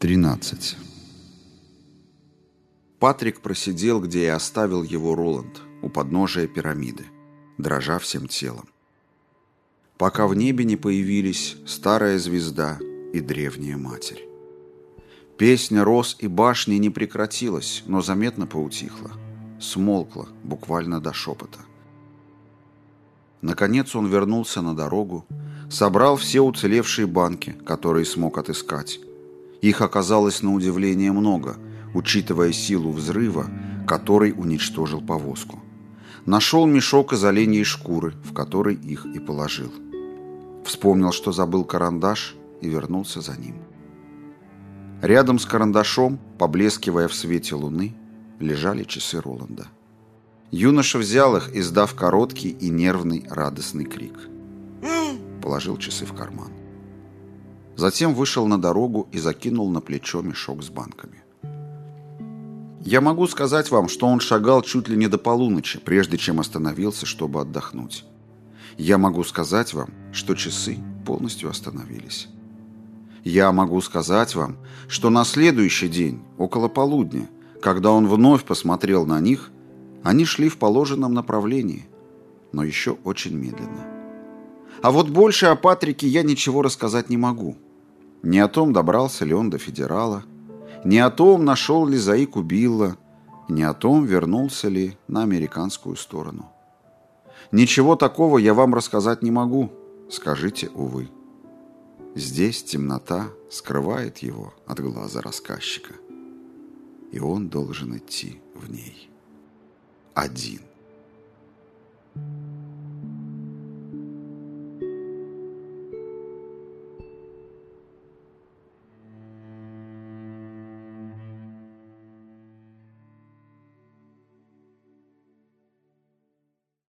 13. Патрик просидел, где и оставил его Роланд, у подножия пирамиды, дрожа всем телом. Пока в небе не появились старая звезда и древняя матерь. Песня роз и башни не прекратилась, но заметно поутихла. Смолкла, буквально до шепота. Наконец он вернулся на дорогу, собрал все уцелевшие банки, которые смог отыскать, их оказалось на удивление много, учитывая силу взрыва, который уничтожил повозку. Нашел мешок из оленьей шкуры, в который их и положил. Вспомнил, что забыл карандаш, и вернулся за ним. Рядом с карандашом, поблескивая в свете луны, лежали часы Роланда. Юноша взял их, издав короткий и нервный радостный крик. Положил часы в карман. Затем вышел на дорогу и закинул на плечо мешок с банками. Я могу сказать вам, что он шагал чуть ли не до полуночи, прежде чем остановился, чтобы отдохнуть. Я могу сказать вам, что часы полностью остановились. Я могу сказать вам, что на следующий день, около полудня, когда он вновь посмотрел на них, они шли в положенном направлении, но еще очень медленно. А вот больше о Патрике я ничего рассказать не могу. Не о том, добрался ли он до федерала, не о том, нашел ли Заику Билла, не о том, вернулся ли на американскую сторону. Ничего такого я вам рассказать не могу, скажите, увы. Здесь темнота скрывает его от глаза рассказчика, и он должен идти в ней один.